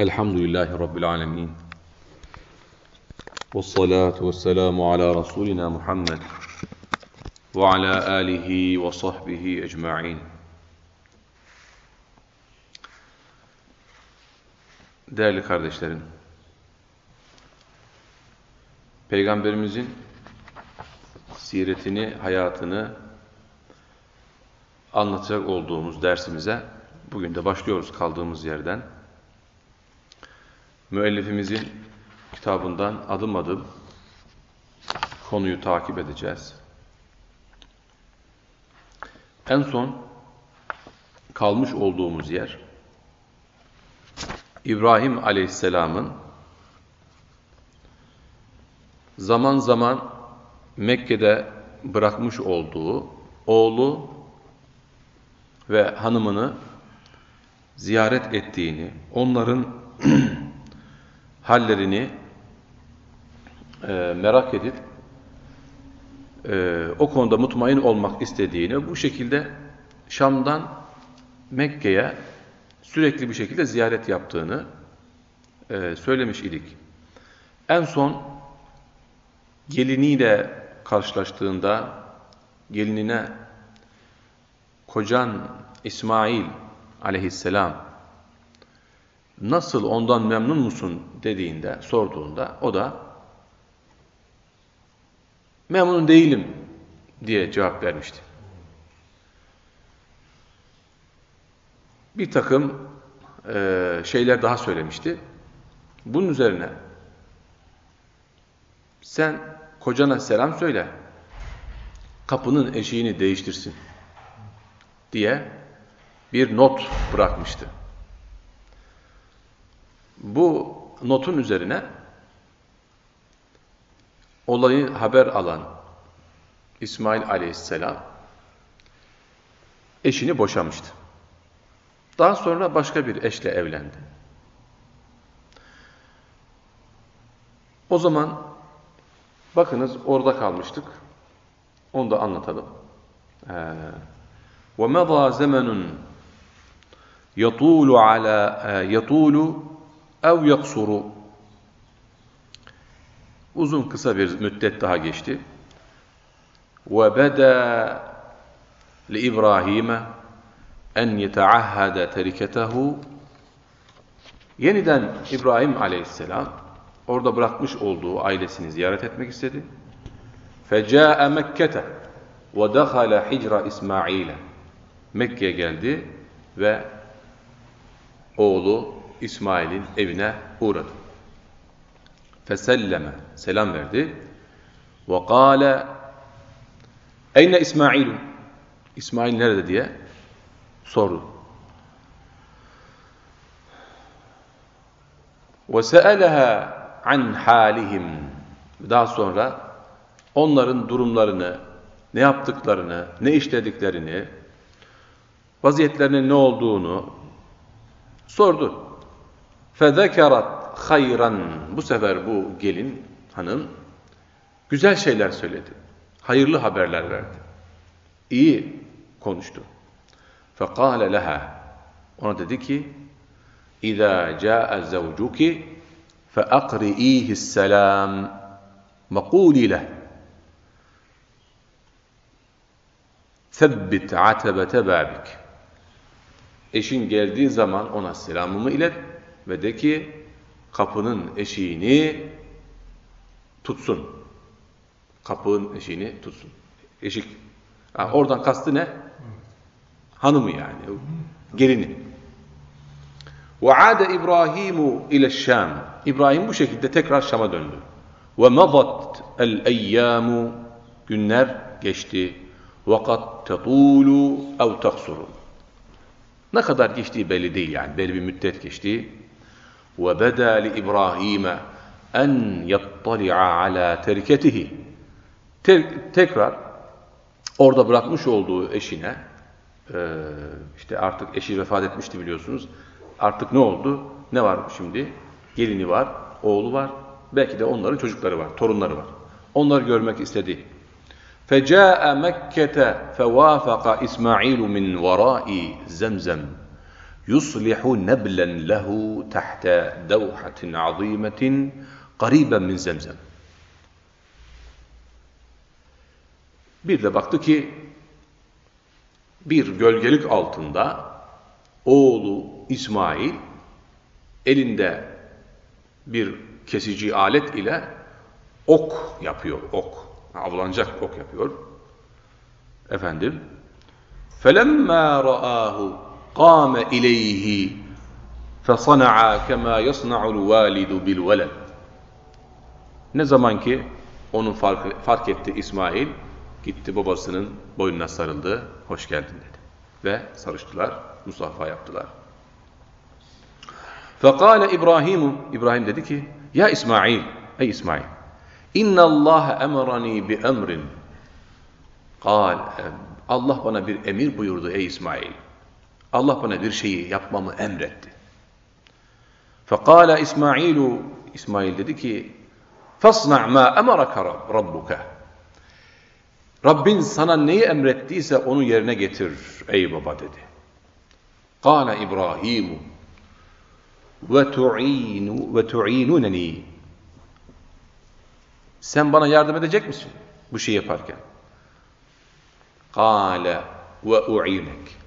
Elhamdülillahi Rabbil alemin. Ve salatu ve selamu ala Resulina Muhammed ve ala alihi ve sahbihi ecma'in. Değerli kardeşlerim, Peygamberimizin siretini, hayatını anlatacak olduğumuz dersimize bugün de başlıyoruz kaldığımız yerden. Müellifimizin kitabından adım adım konuyu takip edeceğiz. En son kalmış olduğumuz yer İbrahim Aleyhisselam'ın zaman zaman Mekke'de bırakmış olduğu oğlu ve hanımını ziyaret ettiğini, onların hallerini e, merak edip e, o konuda mutmain olmak istediğini, bu şekilde Şam'dan Mekke'ye sürekli bir şekilde ziyaret yaptığını e, söylemiş idik. En son geliniyle karşılaştığında gelinine kocan İsmail aleyhisselam nasıl ondan memnun musun dediğinde, sorduğunda o da memnun değilim diye cevap vermişti. Bir takım e, şeyler daha söylemişti. Bunun üzerine sen kocana selam söyle, kapının eşiğini değiştirsin diye bir not bırakmıştı Bu notun üzerine olayı haber alan İsmail aleyhisselam eşini boşamıştı. Daha sonra başka bir eşle evlendi. O zaman bakınız orada kalmıştık. Onu da anlatalım. وَمَضَى زَمَنٌ يَطُولُ عَلَى يَطُولُ ev yaksuru uzun kısa bir müddet daha geçti. Ve beda li İbrahim'e en yeteahhada teriketehu yeniden İbrahim aleyhisselam orada bırakmış olduğu ailesini ziyaret etmek istedi. Feca'e Mekke'te ve dakhala hicra İsmail'e Mekke'ye geldi ve oğlu İsmail'in evine uğradı. Feselleme, selam verdi. Ve kâle, eyne İsmail'u? İsmail nerede diye sordu. Ve se'eleha an halihim. Daha sonra onların durumlarını, ne yaptıklarını, ne işlediklerini, vaziyetlerinin ne olduğunu sordu. فَذَكَرَتْ hayran Bu sefer bu gelin hanım güzel şeyler söyledi. Hayırlı haberler verdi. İyi konuştu. فَقَالَ لَهَا Ona dedi ki اِذَا جَاءَ زَوْجُكِ فَأَقْرِئِيهِ السَّلَامِ وَقُولِ لَهِ ثَبِّتْ عَتَبَةَ بَابِكِ Eşin geldiği zaman ona selamımı ilet ve de ki kapının eşiğini tutsun. Kapının eşiğini tutsun. Eşik. Yani oradan kastı ne? Hanımı yani. Gelini. وَعَادَ İbrahimu ile Şam. İbrahim bu şekilde tekrar Şam'a döndü. وَمَضَتْ الْاَيَّامُ Günler geçti. وَقَدْ تَطُولُ اَوْ تَقْصُرُ Ne kadar geçtiği belli değil yani. Belli bir müddet geçti. وَبَدَى لِإِبْرَاهِيمَ اَنْ يَطَّلِعَ عَلَى تَرِكَتِهِ Tekrar orada bırakmış olduğu eşine, işte artık eşi vefat etmişti biliyorsunuz, artık ne oldu? Ne var şimdi? Gelini var, oğlu var, belki de onların çocukları var, torunları var. Onları görmek istedi. فَجَاءَ مَكَّةَ فَوَافَقَ إِسْمَعِيلُ مِنْ وَرَاءِ زَمْزَمْ yuslihu neblen lehu tahta devhatin azimetin qariben min zemzem. Bir de baktı ki bir gölgelik altında oğlu İsmail elinde bir kesici alet ile ok yapıyor, ok. Avlanacak ok yapıyor. Efendim, فَلَمَّا رَآهُ قَامَ اِلَيْهِ فَصَنَعَا كَمَا يَصْنَعُ الْوَالِدُ بِالْوَلَدِ Ne zaman ki onu fark, fark etti İsmail, gitti babasının boynuna sarıldı, hoş geldin dedi. Ve sarıştılar, musafa yaptılar. Fekale İbrahim, İbrahim dedi ki, ya İsmail, ey İsmail, inna Allah emrani bi emrin. Kal, Allah bana bir emir buyurdu ey İsmail. Allah bana bir şeyi yapmamı emretti. Fekale İsmailu, İsmail dedi ki, fasna' ma emaraka rabbuka. Rabbin sana neyi emrettiyse onu yerine getir ey baba dedi. Kale İbrahimu ve tu'inu ve tu'inuneni. Sen bana yardım edecek misin bu şeyi yaparken? Kale ve u'inek.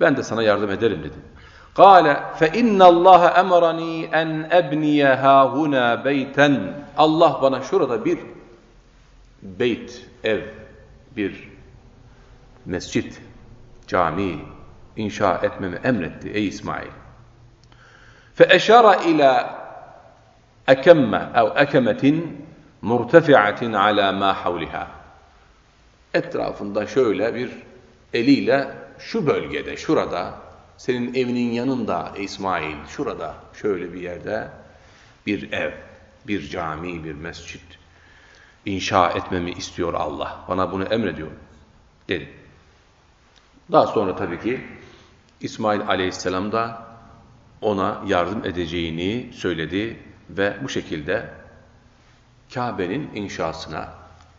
Ben de sana yardım ederim dedi. Kale fe innallaha emrani en ebniye hahuna beyten. Allah bana şurada bir beyt, ev, bir mescit, cami inşa etmemi emretti ey İsmail. Fe eşara ila ekemme ev ekemetin murtefiatin ala ma havliha. Etrafında şöyle bir eliyle şu bölgede, şurada, senin evinin yanında İsmail, şurada, şöyle bir yerde bir ev, bir cami, bir mescit inşa etmemi istiyor Allah. Bana bunu emrediyor dedi. Daha sonra tabii ki İsmail aleyhisselam da ona yardım edeceğini söyledi ve bu şekilde Kabe'nin inşasına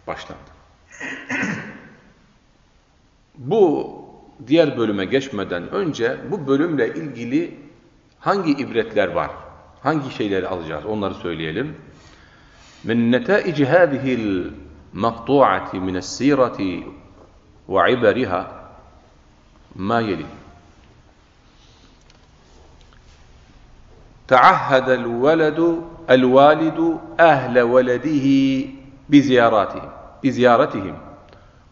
başlandı. bu diğer bölüme geçmeden önce bu bölümle ilgili hangi ibretler var? Hangi şeyleri alacağız? Onları söyleyelim. Min netaici hadihil maqtu'ati min es-sirati ve ibariha ma yeli. تعهد الولد الوالد أهل ولده بزياراتهم بزيارتهم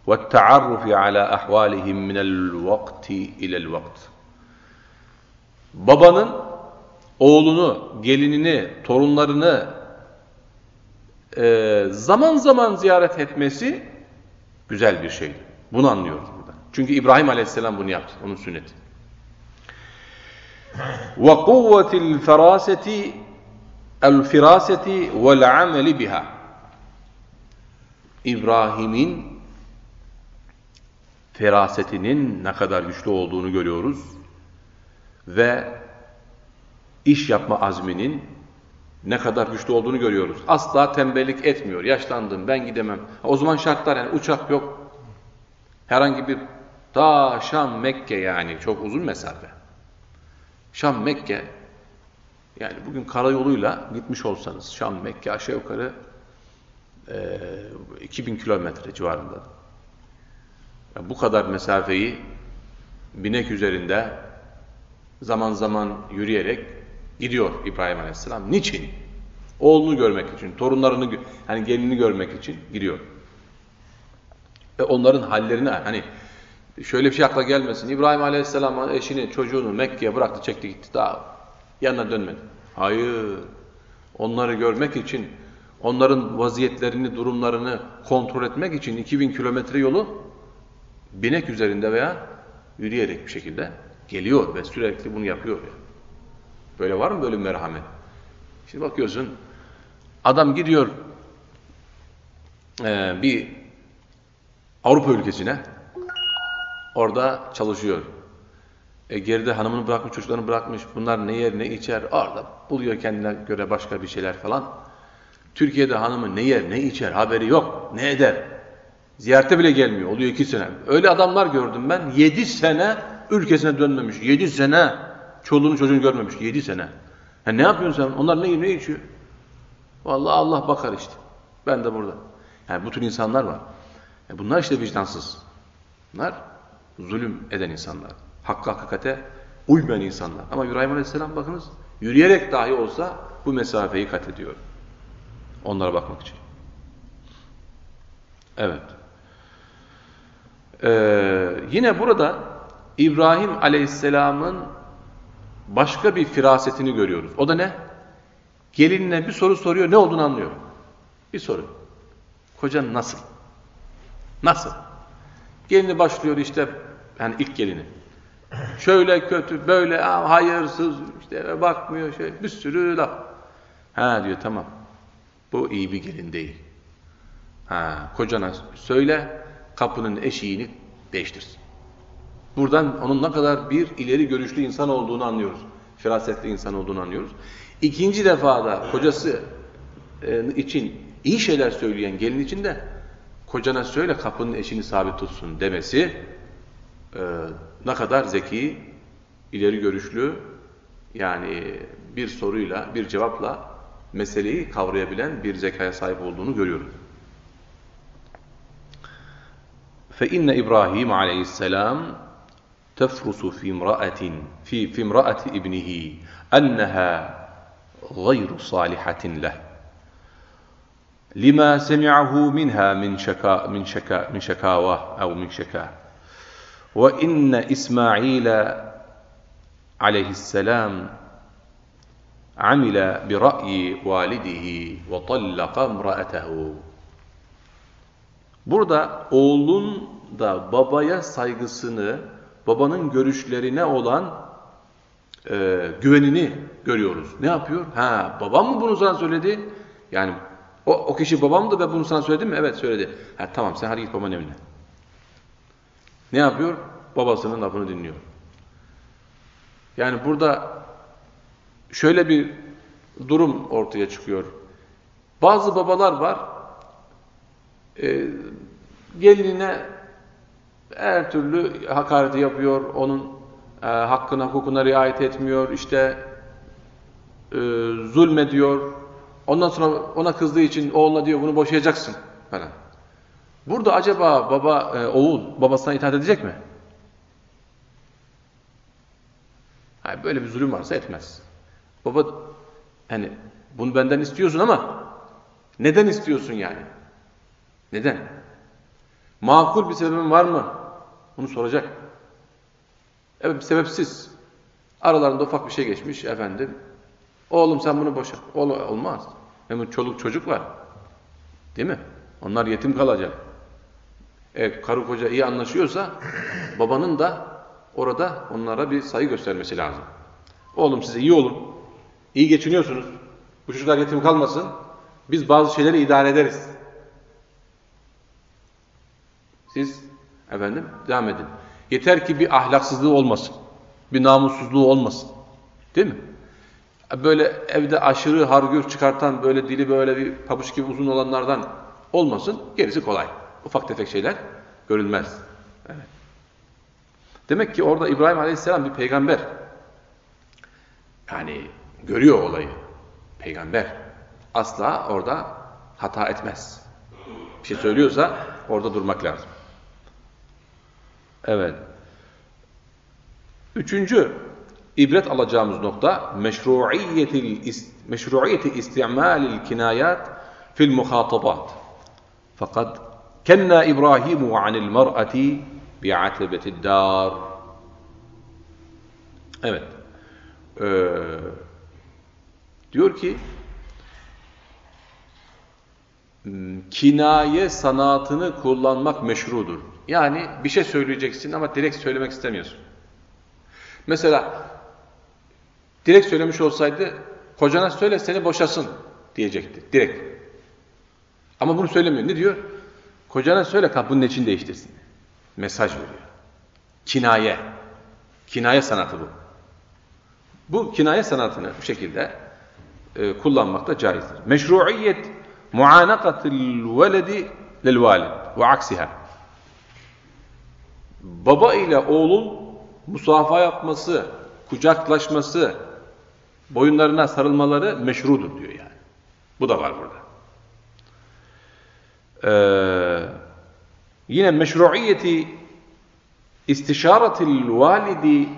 والتعرف على أحوالهم من الوقت إلى الوقت Babanın oğlunu, gelinini, torunlarını e, zaman zaman ziyaret etmesi güzel bir şeydi. Bunu anlıyoruz burada. Çünkü İbrahim Aleyhisselam bunu yaptı. Onun sünneti. وقوة الفراسة الفراسة والعمل بها İbrahim'in ferasetinin ne kadar güçlü olduğunu görüyoruz ve iş yapma azminin ne kadar güçlü olduğunu görüyoruz. Asla tembellik etmiyor. Yaşlandım ben gidemem. O zaman şartlar yani uçak yok. Herhangi bir ta Şam, Mekke yani çok uzun mesafe. Şam, Mekke yani bugün karayoluyla gitmiş olsanız Şam, Mekke aşağı yukarı e, 2000 kilometre civarında. Bu kadar mesafeyi binek üzerinde zaman zaman yürüyerek gidiyor İbrahim Aleyhisselam. Niçin? Oğlunu görmek için, torunlarını, hani gelini görmek için gidiyor. Ve onların hallerini hani Şöyle bir şey akla gelmesin. İbrahim Aleyhisselam eşini, çocuğunu Mekke'ye bıraktı, çekti gitti. Daha yanına dönmedi. Hayır. Onları görmek için, onların vaziyetlerini, durumlarını kontrol etmek için 2000 kilometre yolu binek üzerinde veya yürüyerek bir şekilde geliyor ve sürekli bunu yapıyor. Yani. Böyle var mı böyle merhamet? Şimdi bakıyorsun, adam gidiyor e, bir Avrupa ülkesine, Orada çalışıyor. E, geride hanımını bırakmış, çocuklarını bırakmış. Bunlar ne yer ne içer. Orada buluyor kendine göre başka bir şeyler falan. Türkiye'de hanımı ne yer ne içer haberi yok. Ne eder? Ziyarete bile gelmiyor. Oluyor iki sene. Öyle adamlar gördüm ben. Yedi sene ülkesine dönmemiş. Yedi sene çoluğunu çocuğunu görmemiş. Yedi sene. Ha, ne yapıyorsun sen? Onlar ne yiyor, ne içiyor? Vallahi Allah bakar işte. Ben de burada. Yani bu tür insanlar var. Yani bunlar işte vicdansız. Bunlar zulüm eden insanlar. Hakka hakikate uymayan insanlar. Ama İbrahim Aleyhisselam bakınız yürüyerek dahi olsa bu mesafeyi kat ediyor. Onlara bakmak için. Evet. Ee, yine burada İbrahim Aleyhisselam'ın başka bir firasetini görüyoruz. O da ne? Gelinine bir soru soruyor, ne olduğunu anlıyor. Bir soru. Kocan nasıl? Nasıl? Gelini başlıyor işte, yani ilk gelini. Şöyle kötü, böyle hayırsız, işte bakmıyor, şey, bir sürü laf. Ha diyor tamam. Bu iyi bir gelin değil. Ha, kocana söyle, kapının eşiğini değiştirsin. Buradan onun ne kadar bir ileri görüşlü insan olduğunu anlıyoruz. Firasetli insan olduğunu anlıyoruz. İkinci defada kocası e, için iyi şeyler söyleyen gelin için de kocana söyle kapının eşini sabit tutsun demesi e, ne kadar zeki, ileri görüşlü yani bir soruyla, bir cevapla meseleyi kavrayabilen bir zekaya sahip olduğunu görüyoruz. فإن إبراهيم عليه السلام تفرس في امرأة في في امرأة ابنه أنها غير صالحة له. لما سمعه منها من شكا من شكا من شكاواه أو من شكاه وإن إسماعيل عليه السلام عمل برأي والده وطلق امرأته. Burada oğlun da babaya saygısını, babanın görüşlerine olan e, güvenini görüyoruz. Ne yapıyor? Ha, babam mı bunu sana söyledi? Yani o, o kişi babamdı ve bunu sana söyledi mi? Evet söyledi. Ha, tamam sen hadi git babanın evine. Ne yapıyor? Babasının lafını dinliyor. Yani burada şöyle bir durum ortaya çıkıyor. Bazı babalar var, e, gelinine her türlü hakareti yapıyor, onun e, hakkına, hukukuna riayet etmiyor, işte e, zulmediyor. Ondan sonra ona kızdığı için oğluna diyor bunu boşayacaksın falan. Burada acaba baba, e, oğul babasına itaat edecek mi? Yani böyle bir zulüm varsa etmez. Baba hani bunu benden istiyorsun ama neden istiyorsun yani? Neden? Makul bir sebebin var mı? Bunu soracak. Evet sebepsiz. Aralarında ufak bir şey geçmiş efendim. Oğlum sen bunu boşa. Ol olmaz. Hem çoluk çocuk var. Değil mi? Onlar yetim kalacak. E, karı koca iyi anlaşıyorsa babanın da orada onlara bir sayı göstermesi lazım. Oğlum size iyi olun. İyi geçiniyorsunuz. Bu çocuklar yetim kalmasın. Biz bazı şeyleri idare ederiz. Siz efendim devam edin. Yeter ki bir ahlaksızlığı olmasın. Bir namussuzluğu olmasın. Değil mi? Böyle evde aşırı hargür çıkartan, böyle dili böyle bir pabuç gibi uzun olanlardan olmasın. Gerisi kolay. Ufak tefek şeyler görülmez. Evet. Demek ki orada İbrahim Aleyhisselam bir peygamber. Yani görüyor olayı. Peygamber. Asla orada hata etmez. Bir şey söylüyorsa orada durmak lazım. Evet. Üçüncü ibret alacağımız nokta meşru'iyetil meşru'iyeti istimalil kinayat fil muhatabat. Fakat kenna İbrahimu anil mer'ati bi'atebetid dar. Evet. Ee, diyor ki kinaye sanatını kullanmak meşrudur. Yani bir şey söyleyeceksin ama direkt söylemek istemiyorsun. Mesela direkt söylemiş olsaydı kocana söyle seni boşasın diyecekti. Direkt. Ama bunu söylemiyor. Ne diyor? Kocana söyle kapının için değiştirsin. Mesaj veriyor. Kinaye. Kinaye sanatı bu. Bu kinaye sanatını bu şekilde e, kullanmak da caizdir. Meşruiyet muanakatil veledi lil valid ve aksiha baba ile oğlun musafa yapması, kucaklaşması, boyunlarına sarılmaları meşrudur diyor yani. Bu da var burada. Ee, yine meşruiyeti istişaretil validi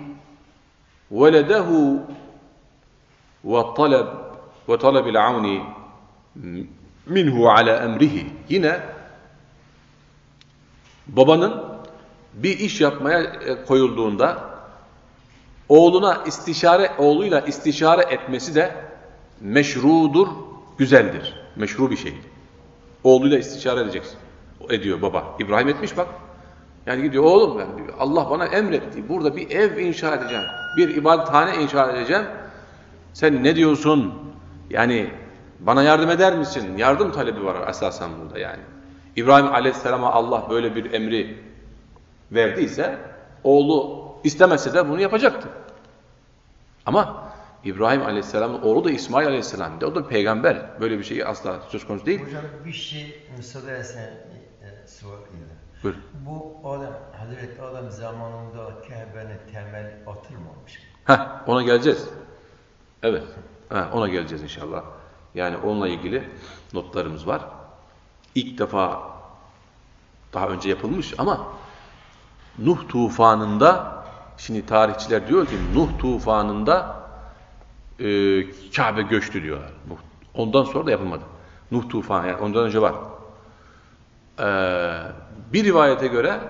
veledehu ve talab ve talabil avni minhu ala emrihi. Yine babanın bir iş yapmaya e, koyulduğunda oğluna istişare oğluyla istişare etmesi de meşrudur, güzeldir. Meşru bir şeydir. Oğluyla istişare edeceksin. Ediyor baba. İbrahim etmiş bak. Yani gidiyor oğlum ben Allah bana emretti. Burada bir ev inşa edeceğim. Bir ibadethane inşa edeceğim. Sen ne diyorsun? Yani bana yardım eder misin? Yardım talebi var esasen burada yani. İbrahim Aleyhisselam'a Allah böyle bir emri verdiyse oğlu istemese de bunu yapacaktı. Ama İbrahim Aleyhisselam'ın oğlu da İsmail Aleyhisselam. O da peygamber. Böyle bir şey asla söz konusu değil. Hocam bir şey müsaade etsen Buyur. Bu Adem, Hazreti Adem zamanında Kabe'nin temel atılmamış. Heh, ona geleceğiz. Evet. Ha, ona geleceğiz inşallah. Yani onunla ilgili notlarımız var. İlk defa daha önce yapılmış ama Nuh tufanında şimdi tarihçiler diyor ki Nuh tufanında e, Kabe göçtü diyorlar. Ondan sonra da yapılmadı. Nuh tufanı yani ondan önce var. Ee, bir rivayete göre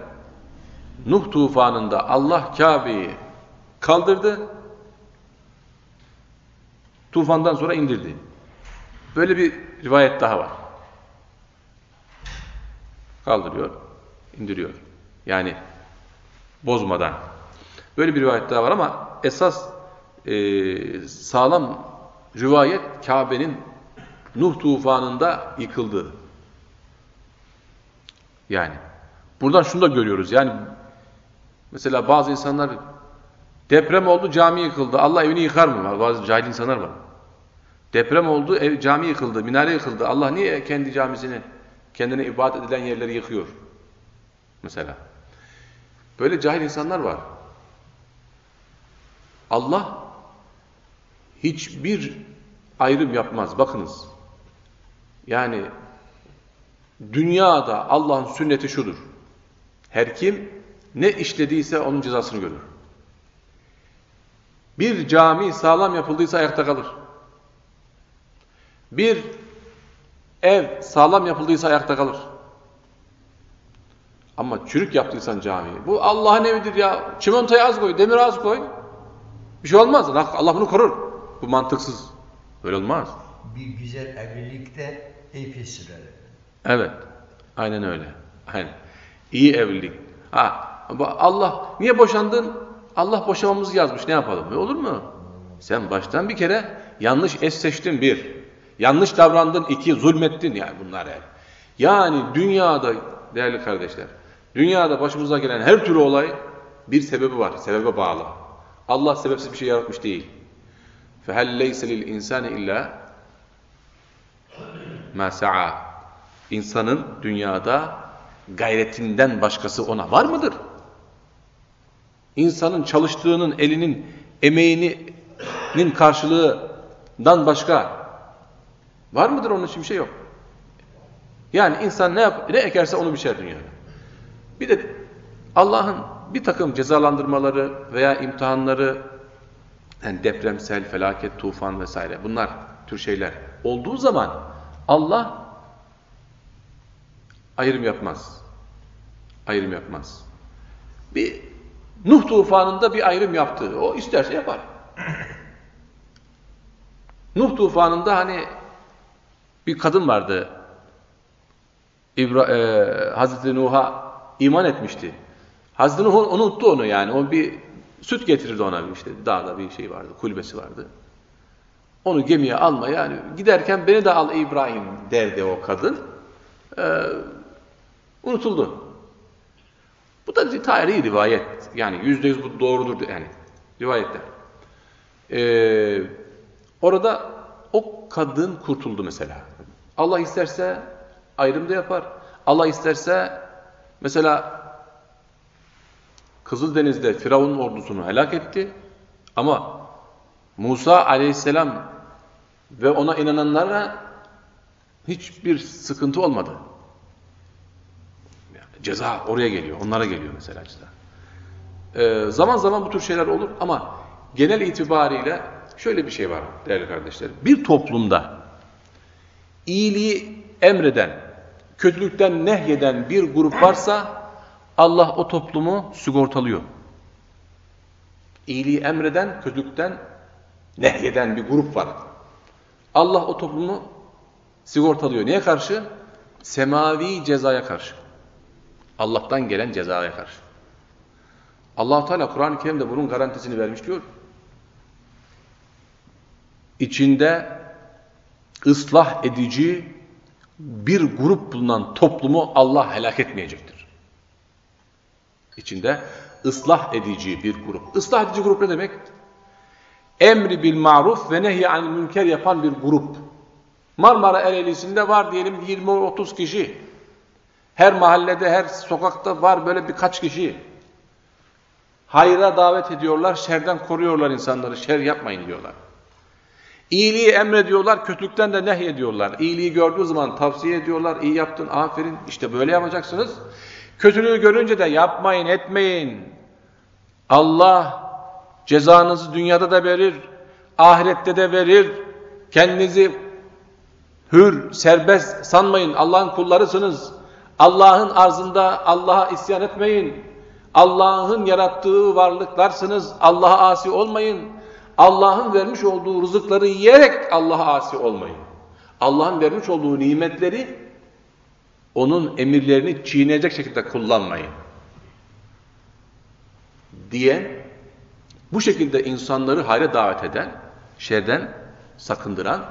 Nuh tufanında Allah Kabe'yi kaldırdı. Tufandan sonra indirdi. Böyle bir rivayet daha var. Kaldırıyor, indiriyor. Yani bozmadan. Böyle bir rivayet daha var ama esas e, sağlam rivayet Kabe'nin Nuh tufanında yıkıldığı. Yani buradan şunu da görüyoruz. Yani mesela bazı insanlar deprem oldu cami yıkıldı. Allah evini yıkar mı? Bazı cahil insanlar var. Deprem oldu ev, cami yıkıldı, minare yıkıldı. Allah niye kendi camisini, kendine ibadet edilen yerleri yıkıyor? Mesela. Böyle cahil insanlar var. Allah hiçbir ayrım yapmaz. Bakınız. Yani dünyada Allah'ın sünneti şudur. Her kim ne işlediyse onun cezasını görür. Bir cami sağlam yapıldıysa ayakta kalır. Bir ev sağlam yapıldıysa ayakta kalır. Ama çürük yaptıysan camiyi. Bu Allah'ın evidir ya. Çimentoyu az koy, demir az koy. Bir şey olmaz. Allah bunu korur. Bu mantıksız. Böyle olmaz. Bir güzel evlilikte epey sürer. Evet. Aynen öyle. Aynen. İyi evlilik. Ha, Allah niye boşandın? Allah boşamamızı yazmış. Ne yapalım? E olur mu? Sen baştan bir kere yanlış es seçtin bir. Yanlış davrandın iki. Zulmettin yani bunlar yani. Yani dünyada değerli kardeşler dünyada başımıza gelen her türlü olay bir sebebi var. Sebebe bağlı. Allah sebepsiz bir şey yaratmış değil. فَهَلْ لَيْسَ لِلْاِنْسَانِ اِلَّا مَا سَعَى İnsanın dünyada gayretinden başkası ona var mıdır? İnsanın çalıştığının, elinin, emeğinin karşılığından başka var mıdır onun için bir şey yok. Yani insan ne, yap, ne ekerse onu biçer dünyada. Bir de Allah'ın bir takım cezalandırmaları veya imtihanları yani depremsel, felaket, tufan vesaire bunlar tür şeyler olduğu zaman Allah ayrım yapmaz. Ayrım yapmaz. Bir Nuh tufanında bir ayrım yaptı. O isterse yapar. Nuh tufanında hani bir kadın vardı. İbra e, Hazreti Nuh'a iman etmişti. Hazreti Nuh unuttu onu yani. O bir süt getirirdi ona işte. Dağda bir şey vardı, kulübesi vardı. Onu gemiye alma yani. Giderken beni de al İbrahim derdi o kadın. Ee, unutuldu. Bu da tarihi rivayet. Yani yüzde yüz bu doğrudur yani. Rivayetler. Ee, orada o kadın kurtuldu mesela. Allah isterse ayrım da yapar. Allah isterse mesela Kızıldeniz'de Firavun'un ordusunu helak etti. Ama Musa aleyhisselam ve ona inananlara hiçbir sıkıntı olmadı. Ceza oraya geliyor, onlara geliyor mesela ceza. Ee, zaman zaman bu tür şeyler olur ama genel itibariyle şöyle bir şey var değerli kardeşlerim. Bir toplumda iyiliği emreden, kötülükten nehyeden bir grup varsa Allah o toplumu sigortalıyor. İyiliği emreden, kötülükten nehyeden bir grup var. Allah o toplumu sigortalıyor. Niye karşı? Semavi cezaya karşı. Allah'tan gelen cezaya karşı. allah Teala Kur'an-ı Kerim'de bunun garantisini vermiş diyor. İçinde ıslah edici bir grup bulunan toplumu Allah helak etmeyecektir. İçinde ıslah edici bir grup. Islah edici grup ne demek? Emri bil maruf ve nehy anil münker yapan bir grup. Marmara Ereğlisi'nde var diyelim 20-30 kişi. Her mahallede, her sokakta var böyle birkaç kişi. Hayra davet ediyorlar, şerden koruyorlar insanları. Şer yapmayın diyorlar. İyiliği emrediyorlar, kötülükten de nehyediyorlar. İyiliği gördüğü zaman tavsiye ediyorlar. İyi yaptın, aferin. İşte böyle yapacaksınız. Kötülüğü görünce de yapmayın, etmeyin. Allah cezanızı dünyada da verir, ahirette de verir. Kendinizi hür, serbest sanmayın. Allah'ın kullarısınız. Allah'ın arzında Allah'a isyan etmeyin. Allah'ın yarattığı varlıklarsınız. Allah'a asi olmayın. Allah'ın vermiş olduğu rızıkları yiyerek Allah'a asi olmayın. Allah'ın vermiş olduğu nimetleri onun emirlerini çiğneyecek şekilde kullanmayın. Diye bu şekilde insanları hayra davet eden, şerden sakındıran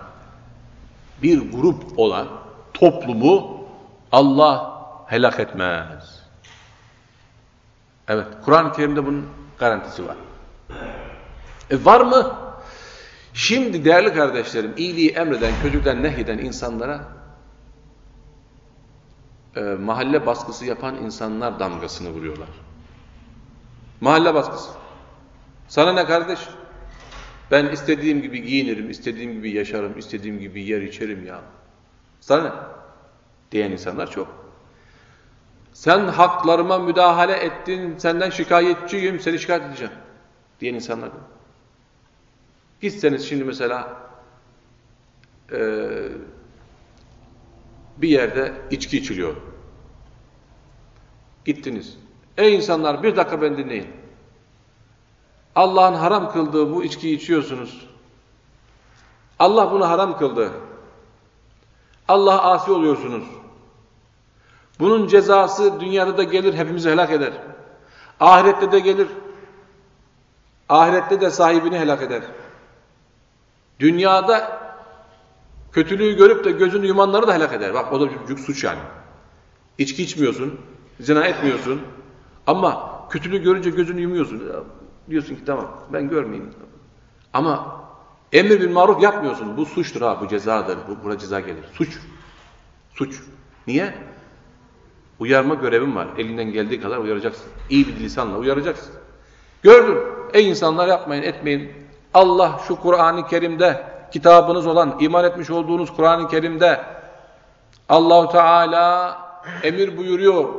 bir grup olan toplumu Allah helak etmez. Evet, Kur'an-ı Kerim'de bunun garantisi var. E var mı? Şimdi değerli kardeşlerim, iyiliği emreden, kötülükten nehyeden insanlara e, mahalle baskısı yapan insanlar damgasını vuruyorlar. Mahalle baskısı. Sana ne kardeş? Ben istediğim gibi giyinirim, istediğim gibi yaşarım, istediğim gibi yer içerim ya. Sana ne? Diyen insanlar çok. Sen haklarıma müdahale ettin, senden şikayetçiyim, seni şikayet edeceğim. Diyen insanlar. Gitseniz şimdi mesela e, bir yerde içki içiliyor. Gittiniz. Ey insanlar bir dakika beni dinleyin. Allah'ın haram kıldığı bu içkiyi içiyorsunuz. Allah bunu haram kıldı. Allah'a asi oluyorsunuz. Bunun cezası dünyada da gelir, hepimizi helak eder. Ahirette de gelir. Ahirette de sahibini helak eder. Dünyada kötülüğü görüp de gözünü yumanları da helak eder. Bak o da büyük suç yani. İçki içmiyorsun, zina etmiyorsun ama kötülüğü görünce gözünü yumuyorsun. Diyorsun ki tamam ben görmeyeyim. Ama emir bin maruf yapmıyorsun. Bu suçtur ha, bu cezadır. Bu, buna ceza gelir. Suç. Suç. Niye? Uyarma görevim var. Elinden geldiği kadar uyaracaksın. İyi bir lisanla uyaracaksın. Gördün. Ey insanlar yapmayın, etmeyin. Allah şu Kur'an-ı Kerim'de kitabınız olan, iman etmiş olduğunuz Kur'an-ı Kerim'de Allahu Teala emir buyuruyor.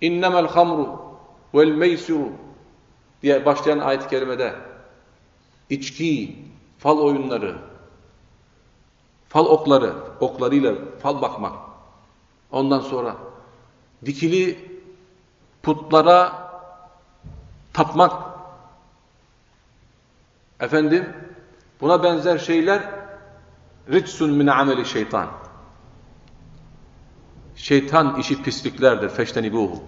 İnnemel hamru vel meysiru diye başlayan ayet-i kerimede. İçki, fal oyunları, fal okları, oklarıyla fal bakmak, ondan sonra dikili putlara tapmak, efendim buna benzer şeyler ritsun min ameli şeytan. Şeytan işi pisliklerdir. Feştenibuhu.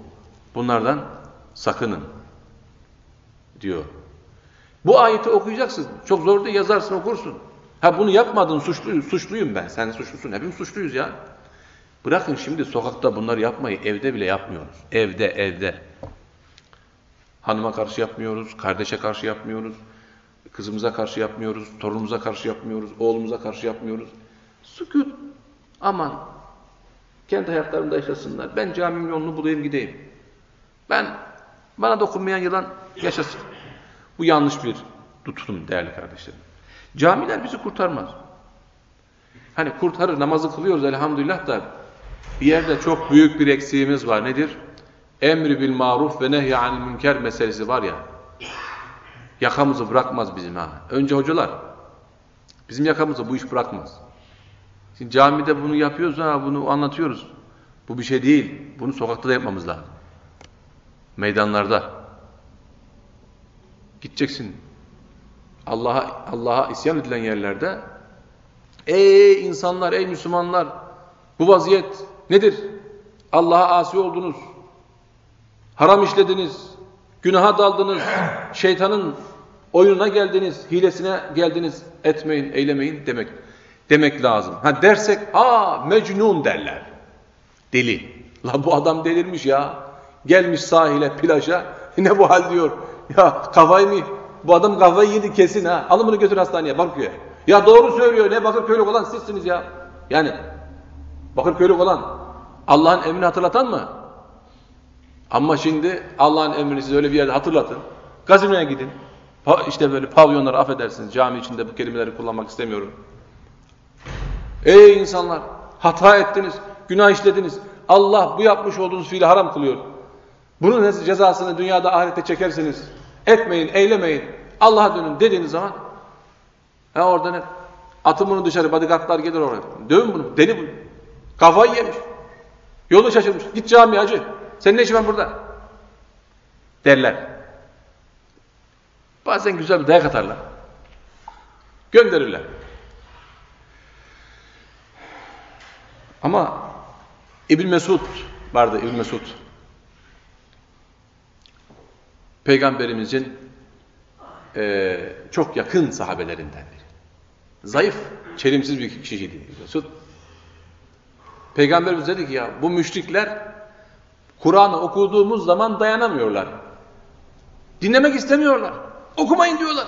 Bunlardan sakının diyor. Bu ayeti okuyacaksın. Çok zor değil yazarsın okursun. Ha bunu yapmadın suçlu, suçluyum ben. Sen suçlusun. Hepimiz suçluyuz ya. Bırakın şimdi sokakta bunları yapmayı evde bile yapmıyoruz. Evde evde. Hanıma karşı yapmıyoruz, kardeşe karşı yapmıyoruz, kızımıza karşı yapmıyoruz, torunumuza karşı yapmıyoruz, oğlumuza karşı yapmıyoruz. Sükut. Aman. Kendi hayatlarında yaşasınlar. Ben caminin yolunu bulayım gideyim. Ben Bana dokunmayan yılan yaşasın. Bu yanlış bir tutum değerli kardeşlerim. Camiler bizi kurtarmaz. Hani kurtarır, namazı kılıyoruz elhamdülillah da bir yerde çok büyük bir eksiğimiz var. Nedir? Emri bil maruf ve nehy münker meselesi var ya. Yakamızı bırakmaz bizim ha. Önce hocalar. Bizim yakamızı bu iş bırakmaz. Şimdi camide bunu yapıyoruz ha, bunu anlatıyoruz. Bu bir şey değil. Bunu sokakta da yapmamız lazım. Meydanlarda. Gideceksin. Allah'a Allah'a isyan edilen yerlerde ey insanlar, ey Müslümanlar bu vaziyet nedir? Allah'a asi oldunuz. Haram işlediniz. Günaha daldınız. Şeytanın oyununa geldiniz. Hilesine geldiniz. Etmeyin, eylemeyin demek demek lazım. Ha dersek aa mecnun derler. Deli. La bu adam delirmiş ya. Gelmiş sahile, plaja. Ne bu hal diyor. Ya kafayı mı? Bu adam kafayı yedi kesin ha. Alın bunu götür hastaneye, Bakırköy'e. Ya doğru söylüyor. Ne Bakırköylük olan sizsiniz ya. Yani Bakırköylük olan Allah'ın emrini hatırlatan mı? Ama şimdi Allah'ın emrini siz öyle bir yerde hatırlatın. Gazinoya gidin. İşte böyle pavyonlara affedersiniz. Cami içinde bu kelimeleri kullanmak istemiyorum. Ey insanlar! Hata ettiniz, günah işlediniz. Allah bu yapmış olduğunuz fiili haram kılıyor. Bunun cezasını dünyada ahirette çekersiniz. Etmeyin, eylemeyin. Allah'a dönün dediğiniz zaman ha orada ne? Atın bunu dışarı, bodyguardlar gelir oraya. Dövün bunu, deli bu. Kafayı yemiş. Yolu şaşırmış. Git camiye acı. Senin ne işin var burada? Derler. Bazen güzel bir dayak atarlar. Gönderirler. Ama İbn Mesud vardı İbn Mesud. Peygamberimizin e, çok yakın sahabelerinden biri. Zayıf, çelimsiz bir kişiydi İbn Mesud. Peygamberimiz dedi ki ya bu müşrikler Kur'an'ı okuduğumuz zaman dayanamıyorlar. Dinlemek istemiyorlar. Okumayın diyorlar.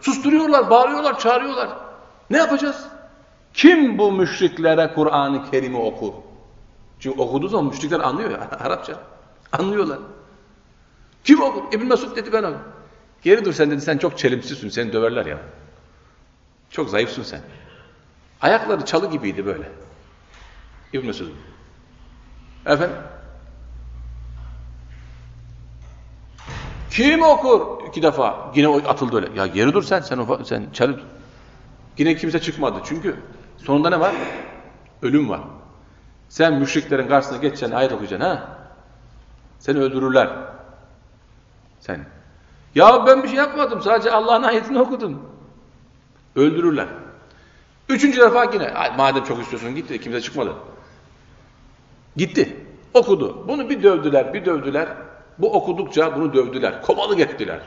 Susturuyorlar, bağırıyorlar, çağırıyorlar. Ne yapacağız? Kim bu müşriklere Kur'an-ı Kerim'i okur? Çünkü okuduğu zaman müşrikler anlıyor ya Arapça. Anlıyorlar. Kim okur? İbn Mesud dedi ben okur. Geri dur sen dedi sen çok çelimsizsin seni döverler ya. Çok zayıfsın sen. Ayakları çalı gibiydi böyle. İbn Mesud. Efendim? Kim okur? İki defa. Yine atıldı öyle. Ya geri dur sen. Sen, sen çalı. Yine kimse çıkmadı. Çünkü sonunda ne var? Ölüm var. Sen müşriklerin karşısına geçeceksin, ayet okuyacaksın ha? Seni öldürürler. Sen. Ya ben bir şey yapmadım. Sadece Allah'ın ayetini okudum. Öldürürler. Üçüncü defa yine. Madem çok istiyorsun gitti. Kimse çıkmadı. Gitti. Okudu. Bunu bir dövdüler, bir dövdüler. Bu okudukça bunu dövdüler. Komalık ettiler.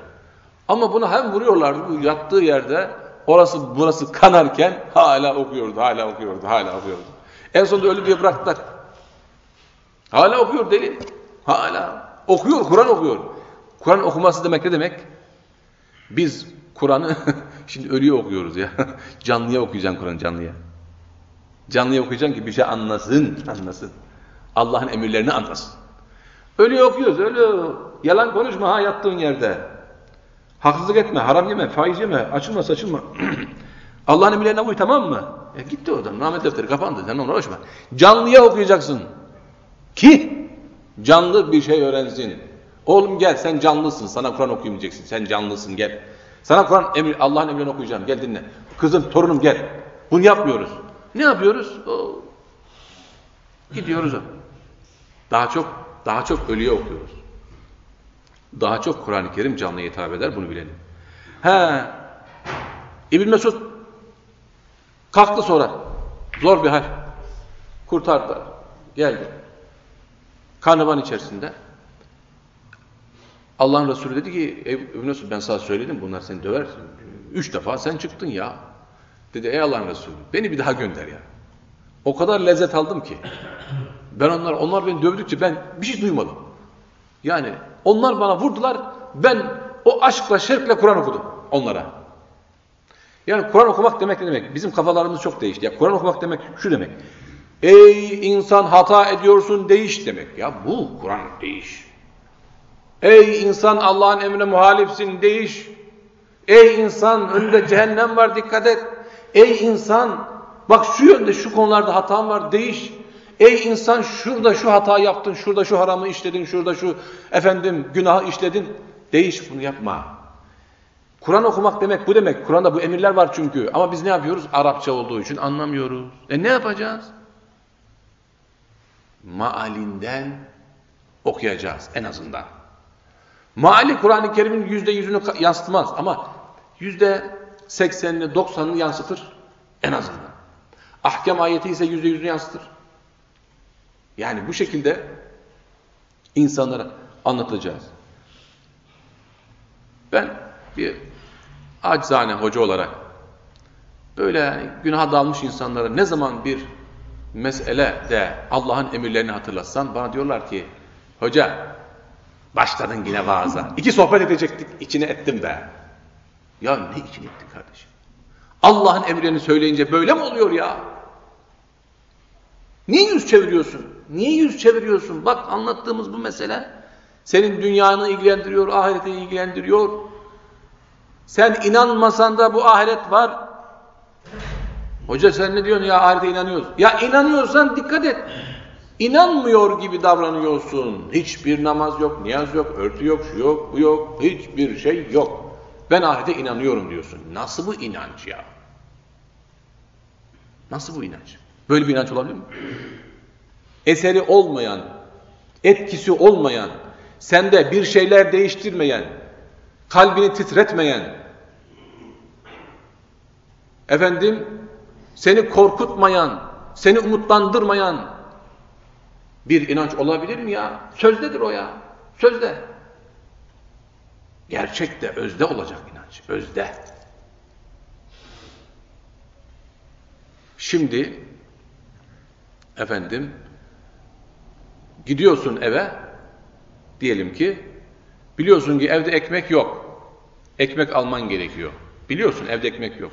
Ama bunu hem vuruyorlardı bu yattığı yerde orası burası kanarken hala okuyordu, hala okuyordu, hala okuyordu. En sonunda ölü diye bıraktılar. Hala okuyor deli. Hala. Okuyor, Kur'an okuyor. Kur'an okuması demek ne demek? Biz Kur'an'ı şimdi ölüye okuyoruz ya. canlıya okuyacaksın Kur'an canlıya. Canlıya okuyacaksın ki bir şey anlasın, anlasın. Allah'ın emirlerini anlasın. Ölüye okuyoruz, ölü. Yalan konuşma ha yattığın yerde. Haksızlık etme, haram yeme, faiz yeme, açılma saçılma. Allah'ın emirlerine uy tamam mı? E gitti oradan. Rahmet defteri kapandı. Sen onunla uğraşma. Canlıya okuyacaksın. Ki canlı bir şey öğrensin. Oğlum gel sen canlısın. Sana Kur'an okuyacaksın. Sen canlısın gel. Sana Kur'an emir, Allah'ın emrini okuyacağım. Gel dinle. Kızım, torunum gel. Bunu yapmıyoruz. Ne yapıyoruz? O... Gidiyoruz o. Daha çok daha çok ölüye okuyoruz. Daha çok Kur'an-ı Kerim canlıya hitap eder. Bunu bilelim. He. İbn Mesud Kalktı sonra. Zor bir hal. Kurtardılar. Geldi. Karnavan içerisinde. Allah'ın Resulü dedi ki, Ey Mesud ben sana söyledim bunlar seni döver. Üç defa sen çıktın ya. Dedi ey Allah'ın Resulü beni bir daha gönder ya. O kadar lezzet aldım ki. Ben onlar, onlar beni dövdükçe ben bir şey duymadım. Yani onlar bana vurdular. Ben o aşkla, şevkle Kur'an okudum onlara. Yani Kur'an okumak demek ne demek? Bizim kafalarımız çok değişti. Ya Kur'an okumak demek şu demek. Ey insan hata ediyorsun değiş demek. Ya bu Kur'an değiş. Ey insan Allah'ın emrine muhalifsin değiş. Ey insan önünde cehennem var dikkat et. Ey insan bak şu yönde şu konularda hatan var değiş. Ey insan şurada şu hata yaptın, şurada şu haramı işledin, şurada şu efendim günahı işledin. Değiş bunu yapma. Kur'an okumak demek bu demek. Kur'an'da bu emirler var çünkü. Ama biz ne yapıyoruz? Arapça olduğu için anlamıyoruz. E ne yapacağız? Maalinden okuyacağız en azından. Maali Kur'an-ı Kerim'in yüzde yüzünü yansıtmaz ama yüzde seksenini, doksanını yansıtır en azından. Ahkam ayeti ise yüzde yüzünü yansıtır. Yani bu şekilde insanlara anlatacağız. Ben bir acizane hoca olarak böyle günaha dalmış insanlara ne zaman bir mesele de Allah'ın emirlerini hatırlatsan bana diyorlar ki hoca başladın yine vaaza. İki sohbet edecektik içine ettim be. Ya ne içine ettin kardeşim? Allah'ın emirlerini söyleyince böyle mi oluyor ya? Niye yüz çeviriyorsun? Niye yüz çeviriyorsun? Bak anlattığımız bu mesele senin dünyanı ilgilendiriyor, ahireti ilgilendiriyor. Sen inanmasan da bu ahiret var. Hoca sen ne diyorsun ya ahirete inanıyoruz. Ya inanıyorsan dikkat et. İnanmıyor gibi davranıyorsun. Hiçbir namaz yok, niyaz yok, örtü yok, şu yok, bu yok, hiçbir şey yok. Ben ahirete inanıyorum diyorsun. Nasıl bu inanç ya? Nasıl bu inanç? Böyle bir inanç olabilir mi? Eseri olmayan, etkisi olmayan, sende bir şeyler değiştirmeyen, kalbini titretmeyen, efendim seni korkutmayan, seni umutlandırmayan bir inanç olabilir mi ya? Sözdedir o ya. Sözde. Gerçekte, özde olacak inanç. Özde. Şimdi efendim gidiyorsun eve diyelim ki biliyorsun ki evde ekmek yok. Ekmek alman gerekiyor. Biliyorsun evde ekmek yok.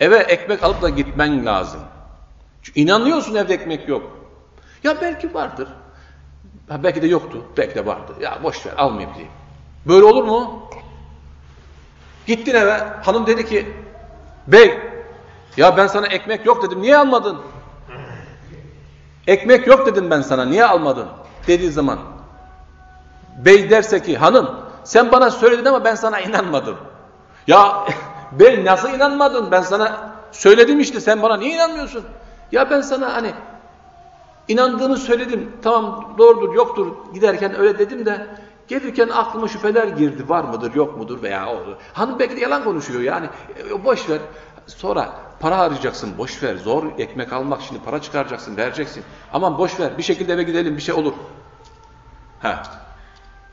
Eve ekmek alıp da gitmen lazım. Çünkü inanıyorsun evde ekmek yok. Ya belki vardır. Ha belki de yoktu. Belki de vardı. Ya boş ver almayayım diyeyim. Böyle olur mu? Gittin eve. Hanım dedi ki bey ya ben sana ekmek yok dedim. Niye almadın? Ekmek yok dedim ben sana. Niye almadın? Dediği zaman bey derse ki hanım sen bana söyledin ama ben sana inanmadım. Ya bey nasıl inanmadın? Ben sana söyledim işte sen bana niye inanmıyorsun? Ya ben sana hani inandığımı söyledim. Tamam doğrudur yoktur giderken öyle dedim de gelirken aklıma şüpheler girdi. Var mıdır yok mudur veya oldu. Hanım belki de yalan konuşuyor yani. E, boş ver. Sonra para harcayacaksın. Boş ver. Zor ekmek almak şimdi para çıkaracaksın, vereceksin. Aman boş ver. Bir şekilde eve gidelim bir şey olur. Ha.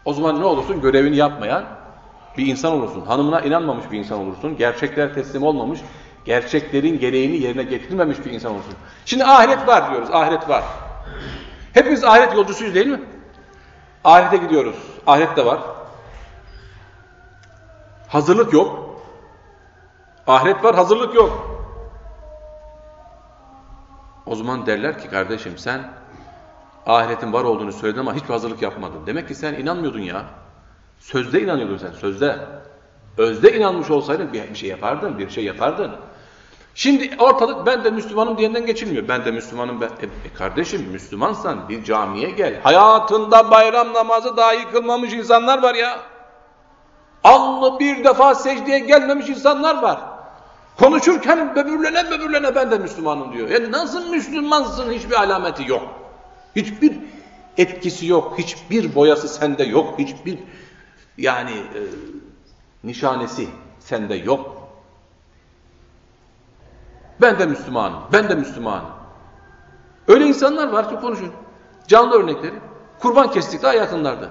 O zaman ne olursun? Görevini yapmayan bir insan olursun. Hanımına inanmamış bir insan olursun. Gerçekler teslim olmamış gerçeklerin gereğini yerine getirmemiş bir insan olsun. Şimdi ahiret var diyoruz, ahiret var. Hepimiz ahiret yolcusuyuz değil mi? Ahirete gidiyoruz, ahiret de var. Hazırlık yok. Ahiret var, hazırlık yok. O zaman derler ki kardeşim sen ahiretin var olduğunu söyledin ama hiçbir hazırlık yapmadın. Demek ki sen inanmıyordun ya. Sözde inanıyordun sen, sözde. Özde inanmış olsaydın bir şey yapardın, bir şey yapardın. Şimdi ortalık ben de Müslümanım diyenden geçilmiyor. Ben de Müslümanım. Ben, e, e kardeşim Müslümansan bir camiye gel. Hayatında bayram namazı dahi kılmamış insanlar var ya. Allı bir defa secdeye gelmemiş insanlar var. Konuşurken böbürlene böbürlene ben de Müslümanım diyor. Yani nasıl Müslümansın hiçbir alameti yok. Hiçbir etkisi yok. Hiçbir boyası sende yok. Hiçbir yani e, nişanesi sende yok. Ben de Müslümanım, ben de Müslümanım. Öyle insanlar var ki konuşun. Canlı örnekleri. Kurban kestik daha yakınlarda.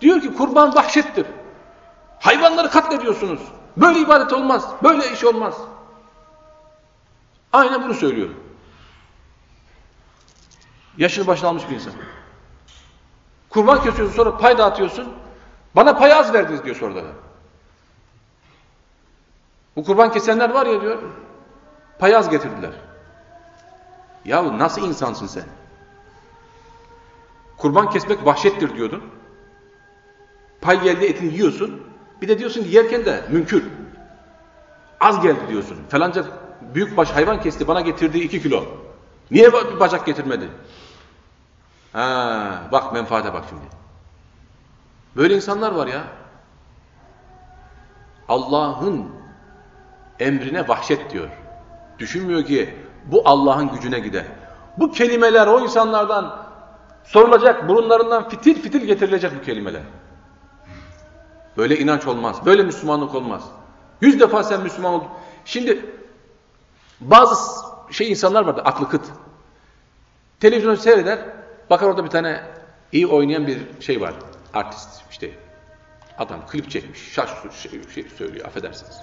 Diyor ki kurban vahşettir. Hayvanları katlediyorsunuz. Böyle ibadet olmaz. Böyle iş olmaz. Aynen bunu söylüyor. Yaşını başına almış bir insan. Kurban kesiyorsun sonra pay dağıtıyorsun. Bana pay az verdiniz diyor sonra. Bu kurban kesenler var ya diyor. Payaz getirdiler. Ya nasıl insansın sen? Kurban kesmek vahşettir diyordun. Pay geldi etini yiyorsun. Bir de diyorsun ki yerken de münkür. Az geldi diyorsun. Falanca büyük baş hayvan kesti bana getirdiği iki kilo. Niye bacak getirmedi? Ha, bak menfaate bak şimdi. Böyle insanlar var ya. Allah'ın emrine vahşet diyor. Düşünmüyor ki bu Allah'ın gücüne gider. Bu kelimeler o insanlardan sorulacak, burunlarından fitil fitil getirilecek bu kelimeler. Böyle inanç olmaz, böyle Müslümanlık olmaz. Yüz defa sen Müslüman oldun. Şimdi bazı şey insanlar vardı, aklı kıt. Televizyonu seyreder, bakar orada bir tane iyi oynayan bir şey var, artist işte. Adam klip çekmiş, şaş şey, şey söylüyor, affedersiniz.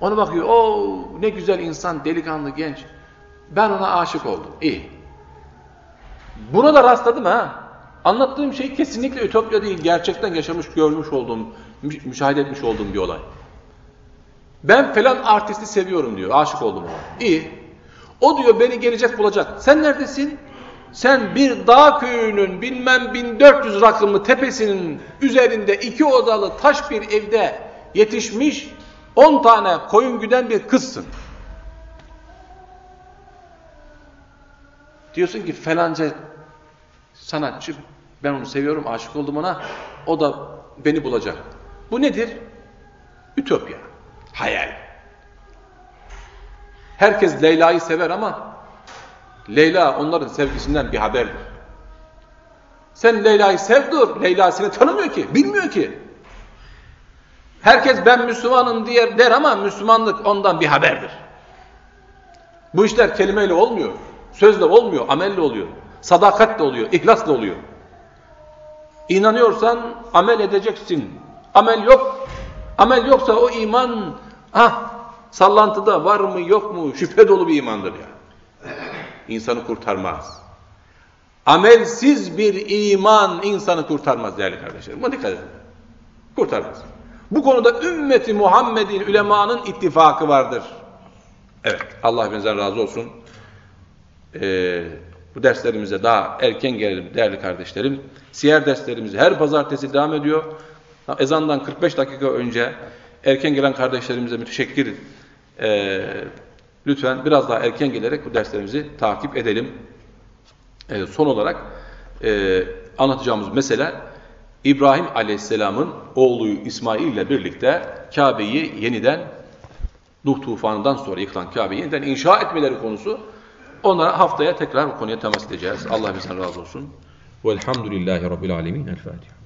Ona bakıyor, o ne güzel insan, delikanlı, genç. Ben ona aşık oldum, iyi. Buna da rastladım ha. Anlattığım şey kesinlikle ütopya değil, gerçekten yaşamış, görmüş olduğum, müşahede etmiş olduğum bir olay. Ben falan artisti seviyorum diyor, aşık oldum ona. İyi. O diyor beni gelecek bulacak. Sen neredesin? Sen bir dağ köyünün bilmem 1400 rakımlı tepesinin üzerinde iki odalı taş bir evde yetişmiş 10 tane koyun güden bir kızsın. Diyorsun ki falanca sanatçı ben onu seviyorum, aşık oldum ona. O da beni bulacak. Bu nedir? Ütopya. Hayal. Herkes Leyla'yı sever ama Leyla onların sevgisinden bir haberdir. Sen Leyla'yı sev dur. Leyla seni tanımıyor ki, bilmiyor ki. Herkes ben Müslümanım diye der ama Müslümanlık ondan bir haberdir. Bu işler kelimeyle olmuyor. Sözle olmuyor, amelle oluyor. Sadakatle oluyor, ihlasla oluyor. İnanıyorsan amel edeceksin. Amel yok. Amel yoksa o iman ah sallantıda var mı yok mu şüphe dolu bir imandır ya. İnsanı kurtarmaz. Amelsiz bir iman insanı kurtarmaz değerli kardeşlerim. Buna dikkat edin. Kurtarmaz. Bu konuda ümmeti Muhammed'in ulemanın ittifakı vardır. Evet. Allah bizden razı olsun. Ee, bu derslerimize daha erken gelelim değerli kardeşlerim. Siyer derslerimiz her pazartesi devam ediyor. Ezandan 45 dakika önce erken gelen kardeşlerimize müteşekkir e, lütfen biraz daha erken gelerek bu derslerimizi takip edelim. E, son olarak e, anlatacağımız mesele İbrahim Aleyhisselam'ın oğlu İsmail ile birlikte Kabe'yi yeniden Nuh tufanından sonra yıkılan Kabe'yi yeniden inşa etmeleri konusu. Onlara haftaya tekrar bu konuya temas edeceğiz. Allah bizden razı olsun. Velhamdülillahi Rabbil Alemin. El Fatiha.